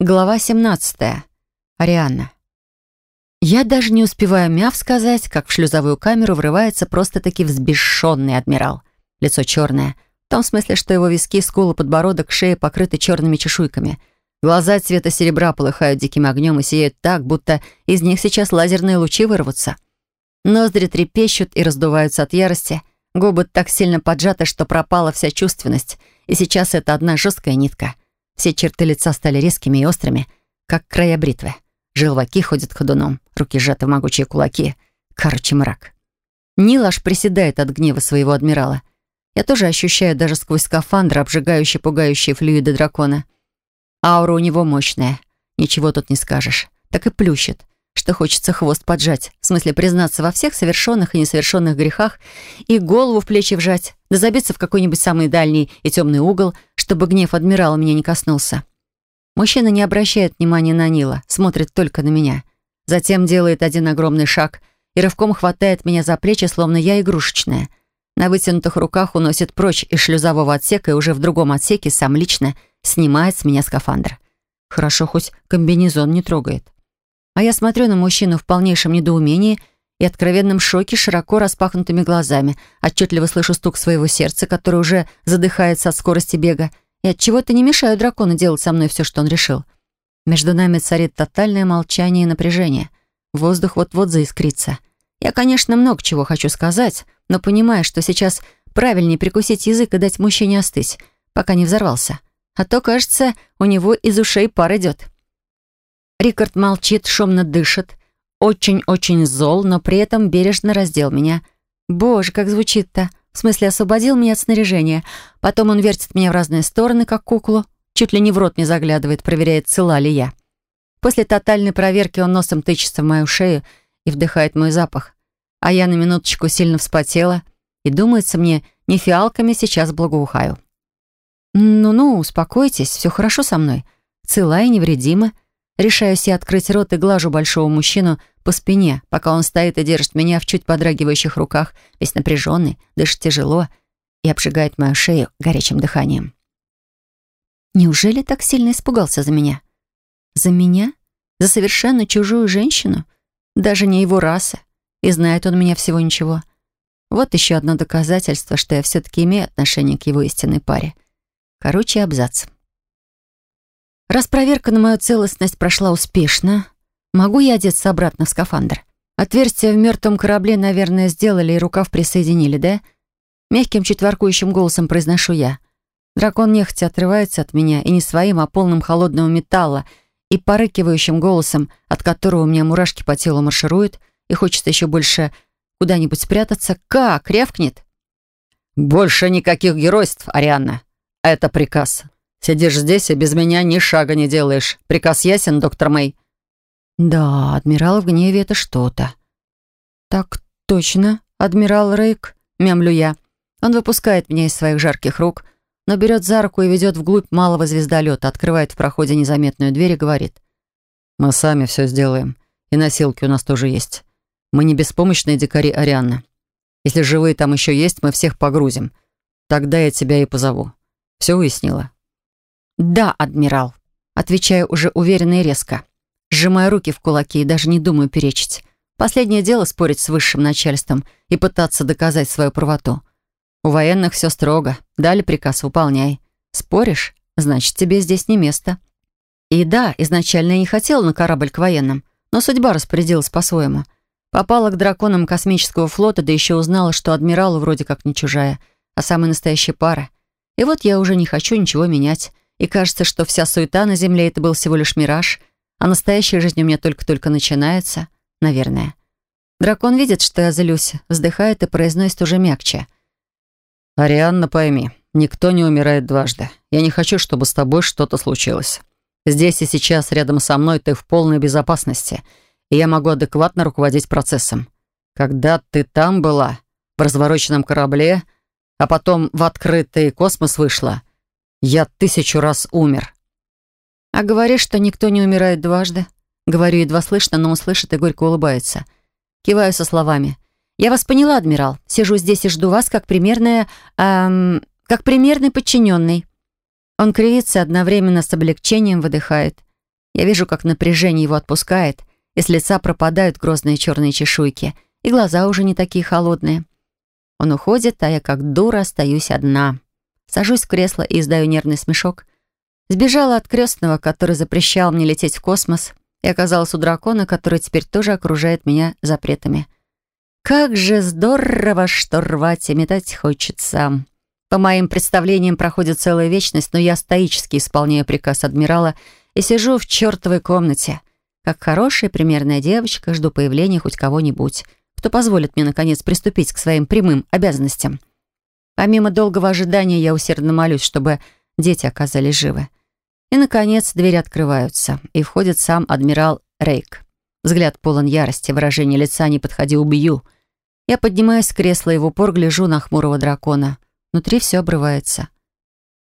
Глава 17. Арианна. Я даже не успеваю мяв сказать, как в шлюзовую камеру врывается просто-таки взбешенный адмирал. Лицо черное. В том смысле, что его виски, скулы, подбородок, шея покрыты черными чешуйками. Глаза цвета серебра полыхают диким огнем и сияют так, будто из них сейчас лазерные лучи вырвутся. Ноздри трепещут и раздуваются от ярости. Губы так сильно поджаты, что пропала вся чувственность. И сейчас это одна жесткая нитка — все черты лица стали резкими и острыми, как края бритвы. Желваки ходят ходуном, руки сжаты в могучие кулаки. Короче, мрак. Нил аж приседает от гнева своего адмирала. Я тоже ощущаю даже сквозь скафандр обжигающие, пугающие флюиды дракона. Аура у него мощная. Ничего тут не скажешь. Так и плющит, что хочется хвост поджать, в смысле признаться во всех совершенных и несовершенных грехах и голову в плечи вжать, да забиться в какой-нибудь самый дальний и темный угол, чтобы гнев адмирала меня не коснулся. Мужчина не обращает внимания на Нила, смотрит только на меня. Затем делает один огромный шаг и рывком хватает меня за плечи, словно я игрушечная. На вытянутых руках уносит прочь из шлюзового отсека и уже в другом отсеке сам лично снимает с меня скафандр. Хорошо, хоть комбинезон не трогает. А я смотрю на мужчину в полнейшем недоумении и откровенном шоке широко распахнутыми глазами, отчетливо слышу стук своего сердца, которое уже задыхается от скорости бега, и от чего то не мешаю дракону делать со мной все, что он решил. Между нами царит тотальное молчание и напряжение. Воздух вот-вот заискрится. Я, конечно, много чего хочу сказать, но понимаю, что сейчас правильнее прикусить язык и дать мужчине остыть, пока не взорвался. А то, кажется, у него из ушей пар идет. Рикард молчит, шумно дышит, очень-очень зол, но при этом бережно раздел меня. Боже, как звучит-то. В смысле, освободил меня от снаряжения. Потом он вертит меня в разные стороны, как куклу. Чуть ли не в рот не заглядывает, проверяет, цела ли я. После тотальной проверки он носом тычется в мою шею и вдыхает мой запах. А я на минуточку сильно вспотела. И думается мне, не фиалками сейчас благоухаю. «Ну-ну, успокойтесь, все хорошо со мной. Цела и невредима». Решаюсь я открыть рот и глажу большого мужчину по спине, пока он стоит и держит меня в чуть подрагивающих руках, весь напряженный, дышит тяжело и обжигает мою шею горячим дыханием. Неужели так сильно испугался за меня? За меня? За совершенно чужую женщину? Даже не его раса. И знает он меня всего ничего. Вот еще одно доказательство, что я все-таки имею отношение к его истинной паре. Короче, абзац. Раз проверка на мою целостность прошла успешно, могу я одеться обратно в скафандр? Отверстие в мертвом корабле, наверное, сделали и рукав присоединили, да? Мягким, чуть воркующим голосом произношу я. Дракон нехотя отрывается от меня и не своим, а полным холодного металла и порыкивающим голосом, от которого у меня мурашки по телу маршируют и хочется еще больше куда-нибудь спрятаться. Как? Рявкнет? «Больше никаких геройств, Арианна. Это приказ. Сидишь здесь и без меня ни шага не делаешь. Приказ ясен, доктор Мэй?» «Да, адмирал в гневе — это что-то». «Так точно, адмирал Рейк», — мямлю я. Он выпускает меня из своих жарких рук, но берет за руку и ведет вглубь малого звездолета, открывает в проходе незаметную дверь и говорит. «Мы сами все сделаем. И носилки у нас тоже есть. Мы не беспомощные дикари Арианна. Если живые там еще есть, мы всех погрузим. Тогда я тебя и позову. Все уяснила?» «Да, адмирал», — отвечаю уже уверенно и резко. Сжимаю руки в кулаки и даже не думаю перечить. Последнее дело спорить с высшим начальством и пытаться доказать свою правоту. У военных все строго. Дали приказ, выполняй. Споришь? Значит, тебе здесь не место. И да, изначально я не хотела на корабль к военным, но судьба распорядилась по-своему. Попала к драконам космического флота, да еще узнала, что адмиралу вроде как не чужая, а самая настоящая пара. И вот я уже не хочу ничего менять и кажется, что вся суета на Земле — это был всего лишь мираж, а настоящая жизнь у меня только-только начинается, наверное. Дракон видит, что я злюсь, вздыхает и произносит уже мягче. «Арианна, пойми, никто не умирает дважды. Я не хочу, чтобы с тобой что-то случилось. Здесь и сейчас, рядом со мной, ты в полной безопасности, и я могу адекватно руководить процессом. Когда ты там была, в развороченном корабле, а потом в открытый космос вышла — я тысячу раз умер. А говоришь, что никто не умирает дважды? Говорю едва слышно, но он слышит и горько улыбается. Киваю со словами. «Я вас поняла, адмирал. Сижу здесь и жду вас, как примерная... Эм, как примерный подчиненный». Он кривится, одновременно с облегчением выдыхает. Я вижу, как напряжение его отпускает, и с лица пропадают грозные черные чешуйки, и глаза уже не такие холодные. Он уходит, а я как дура остаюсь одна. Сажусь в кресло и издаю нервный смешок. Сбежала от крестного, который запрещал мне лететь в космос, и оказалась у дракона, который теперь тоже окружает меня запретами. Как же здорово, что рвать и метать хочется. По моим представлениям проходит целая вечность, но я стоически исполняю приказ адмирала и сижу в чертовой комнате. Как хорошая примерная девочка, жду появления хоть кого-нибудь, кто позволит мне, наконец, приступить к своим прямым обязанностям. Помимо долгого ожидания, я усердно молюсь, чтобы дети оказались живы. И, наконец, двери открываются, и входит сам адмирал Рейк. Взгляд полон ярости, выражение лица «не подходи, убью». Я поднимаюсь с кресла и в упор гляжу на хмурого дракона. Внутри все обрывается.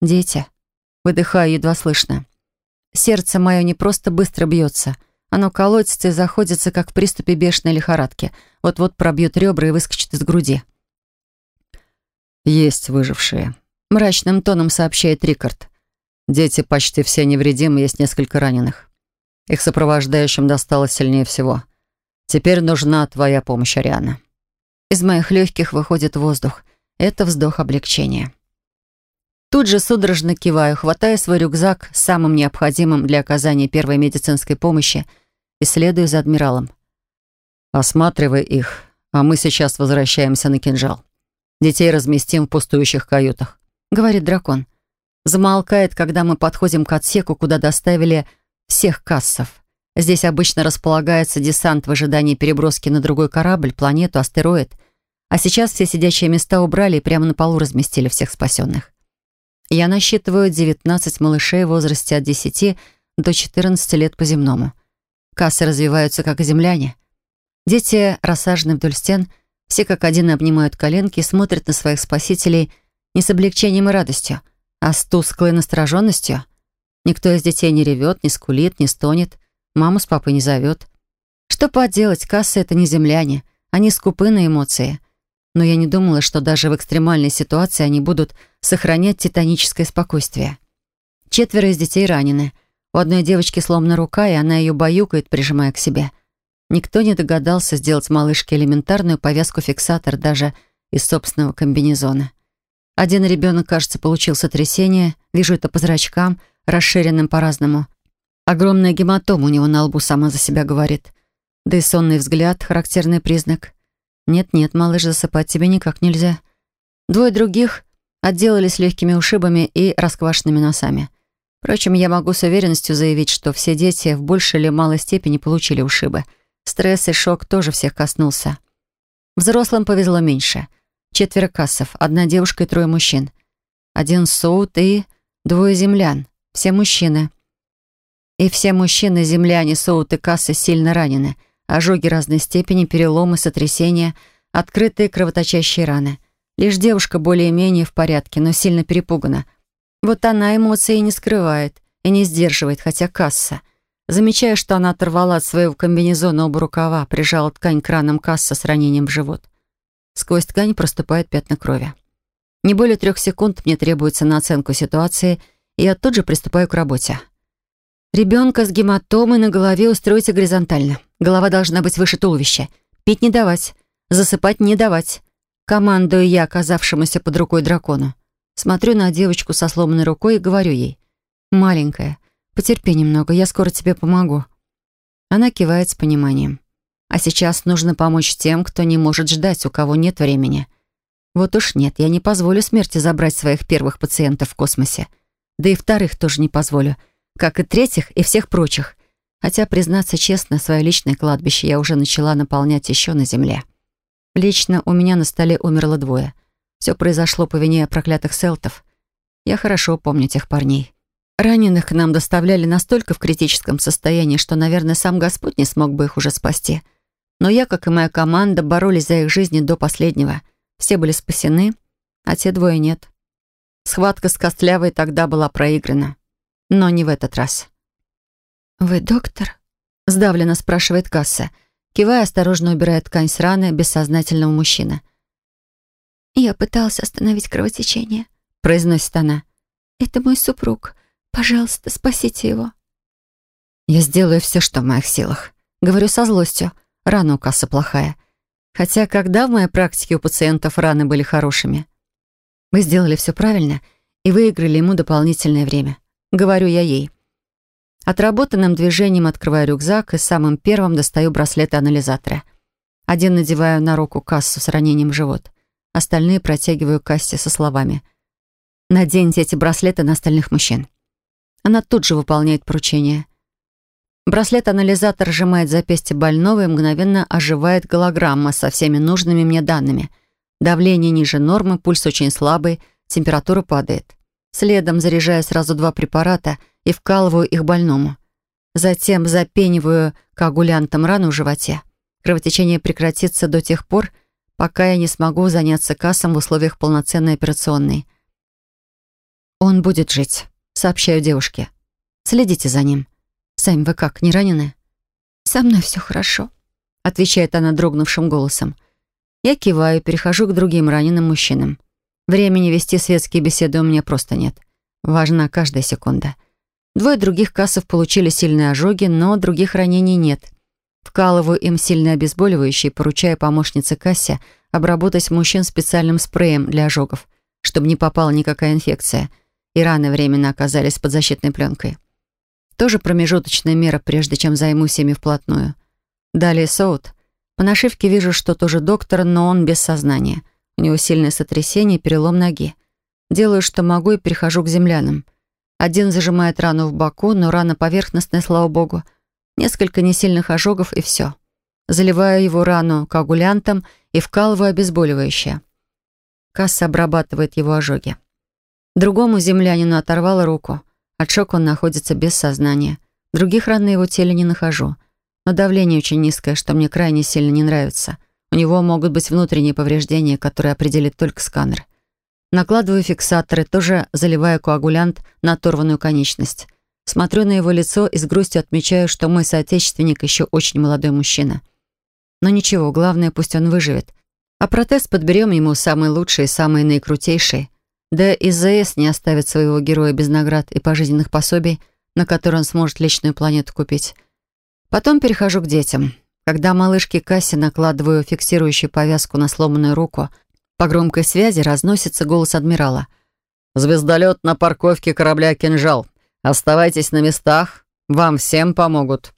«Дети». Выдыхаю едва слышно. Сердце мое не просто быстро бьется. Оно колотится и заходится, как в приступе бешеной лихорадки. Вот-вот пробьет ребра и выскочит из груди. «Есть выжившие», — мрачным тоном сообщает Рикард. «Дети почти все невредимы, есть несколько раненых. Их сопровождающим досталось сильнее всего. Теперь нужна твоя помощь, Ариана». Из моих легких выходит воздух. Это вздох облегчения. Тут же судорожно киваю, хватая свой рюкзак с самым необходимым для оказания первой медицинской помощи и следую за адмиралом. «Осматривай их, а мы сейчас возвращаемся на кинжал. Детей разместим в пустующих каютах», — говорит дракон. Замолкает, когда мы подходим к отсеку, куда доставили всех кассов. Здесь обычно располагается десант в ожидании переброски на другой корабль, планету, астероид. А сейчас все сидячие места убрали и прямо на полу разместили всех спасенных. Я насчитываю 19 малышей в возрасте от 10 до 14 лет по земному. Кассы развиваются, как земляне. Дети рассажены вдоль стен, все как один обнимают коленки и смотрят на своих спасителей не с облегчением и радостью, а с тусклой настороженностью. Никто из детей не ревет, не скулит, не стонет, маму с папой не зовет. Что поделать, кассы — это не земляне, они скупы на эмоции но я не думала, что даже в экстремальной ситуации они будут сохранять титаническое спокойствие. Четверо из детей ранены. У одной девочки сломана рука, и она ее баюкает, прижимая к себе. Никто не догадался сделать малышке элементарную повязку-фиксатор даже из собственного комбинезона. Один ребенок, кажется, получил сотрясение, вижу это по зрачкам, расширенным по-разному. Огромная гематома у него на лбу сама за себя говорит. Да и сонный взгляд — характерный признак. «Нет-нет, малыш, засыпать тебе никак нельзя». Двое других отделались легкими ушибами и расквашенными носами. Впрочем, я могу с уверенностью заявить, что все дети в большей или малой степени получили ушибы. Стресс и шок тоже всех коснулся. Взрослым повезло меньше. Четверо кассов, одна девушка и трое мужчин. Один соут и двое землян. Все мужчины. И все мужчины-земляне, соут и кассы сильно ранены — Ожоги разной степени, переломы, сотрясения, открытые кровоточащие раны. Лишь девушка более-менее в порядке, но сильно перепугана. Вот она эмоции не скрывает и не сдерживает, хотя касса. Замечаю, что она оторвала от своего комбинезона оба рукава, прижала ткань к ранам касса с ранением в живот. Сквозь ткань проступают пятна крови. Не более трех секунд мне требуется на оценку ситуации, и я тут же приступаю к работе. Ребенка с гематомой на голове устройте горизонтально. Голова должна быть выше туловища. Пить не давать. Засыпать не давать. Командую я оказавшемуся под рукой дракону. Смотрю на девочку со сломанной рукой и говорю ей. «Маленькая, потерпи немного, я скоро тебе помогу». Она кивает с пониманием. А сейчас нужно помочь тем, кто не может ждать, у кого нет времени. Вот уж нет, я не позволю смерти забрать своих первых пациентов в космосе. Да и вторых тоже не позволю. Как и третьих, и всех прочих. Хотя, признаться честно, свое личное кладбище я уже начала наполнять еще на земле. Лично у меня на столе умерло двое. Все произошло по вине проклятых селтов. Я хорошо помню тех парней. Раненых к нам доставляли настолько в критическом состоянии, что, наверное, сам Господь не смог бы их уже спасти. Но я, как и моя команда, боролись за их жизни до последнего. Все были спасены, а те двое нет. Схватка с Костлявой тогда была проиграна. Но не в этот раз. «Вы доктор?» — сдавленно спрашивает касса. Кивая, осторожно убирает ткань с раны бессознательного мужчины. «Я пытался остановить кровотечение», — произносит она. «Это мой супруг. Пожалуйста, спасите его». Я сделаю все, что в моих силах. Говорю со злостью. Рана у кассы плохая. Хотя когда в моей практике у пациентов раны были хорошими? Вы сделали все правильно и выиграли ему дополнительное время. Говорю я ей. Отработанным движением открываю рюкзак и самым первым достаю браслеты анализатора. Один надеваю на руку кассу с ранением в живот. Остальные протягиваю кассе со словами. «Наденьте эти браслеты на остальных мужчин». Она тут же выполняет поручение. Браслет-анализатор сжимает запястье больного и мгновенно оживает голограмма со всеми нужными мне данными. Давление ниже нормы, пульс очень слабый, температура падает. Следом заряжаю сразу два препарата и вкалываю их больному. Затем запениваю коагулянтом рану в животе. Кровотечение прекратится до тех пор, пока я не смогу заняться кассом в условиях полноценной операционной. «Он будет жить», — сообщаю девушке. «Следите за ним». «Сами вы как, не ранены?» «Со мной все хорошо», — отвечает она дрогнувшим голосом. Я киваю перехожу к другим раненым мужчинам. Времени вести светские беседы у меня просто нет. Важна каждая секунда. Двое других кассов получили сильные ожоги, но других ранений нет. Вкалываю им сильное обезболивающее, поручая помощнице кассе обработать мужчин специальным спреем для ожогов, чтобы не попала никакая инфекция, и раны временно оказались под защитной пленкой. Тоже промежуточная мера, прежде чем займусь ими вплотную. Далее Соут. По нашивке вижу, что тоже доктор, но он без сознания. У него сильное сотрясение и перелом ноги. Делаю, что могу, и перехожу к землянам. Один зажимает рану в боку, но рана поверхностная, слава богу. Несколько несильных ожогов, и все. Заливаю его рану коагулянтом и вкалываю обезболивающее. Касса обрабатывает его ожоги. Другому землянину оторвала руку. От шока он находится без сознания. Других ран на его теле не нахожу. Но давление очень низкое, что мне крайне сильно не нравится. У него могут быть внутренние повреждения, которые определит только сканер. Накладываю фиксаторы, тоже заливаю коагулянт на оторванную конечность. Смотрю на его лицо и с грустью отмечаю, что мой соотечественник еще очень молодой мужчина. Но ничего, главное, пусть он выживет. А протез подберем ему самый лучший и самый наикрутейший. Да и ЗС не оставит своего героя без наград и пожизненных пособий, на которые он сможет личную планету купить. Потом перехожу к детям. Когда малышке Кассе накладываю фиксирующую повязку на сломанную руку, по громкой связи разносится голос адмирала. «Звездолет на парковке корабля «Кинжал». Оставайтесь на местах, вам всем помогут».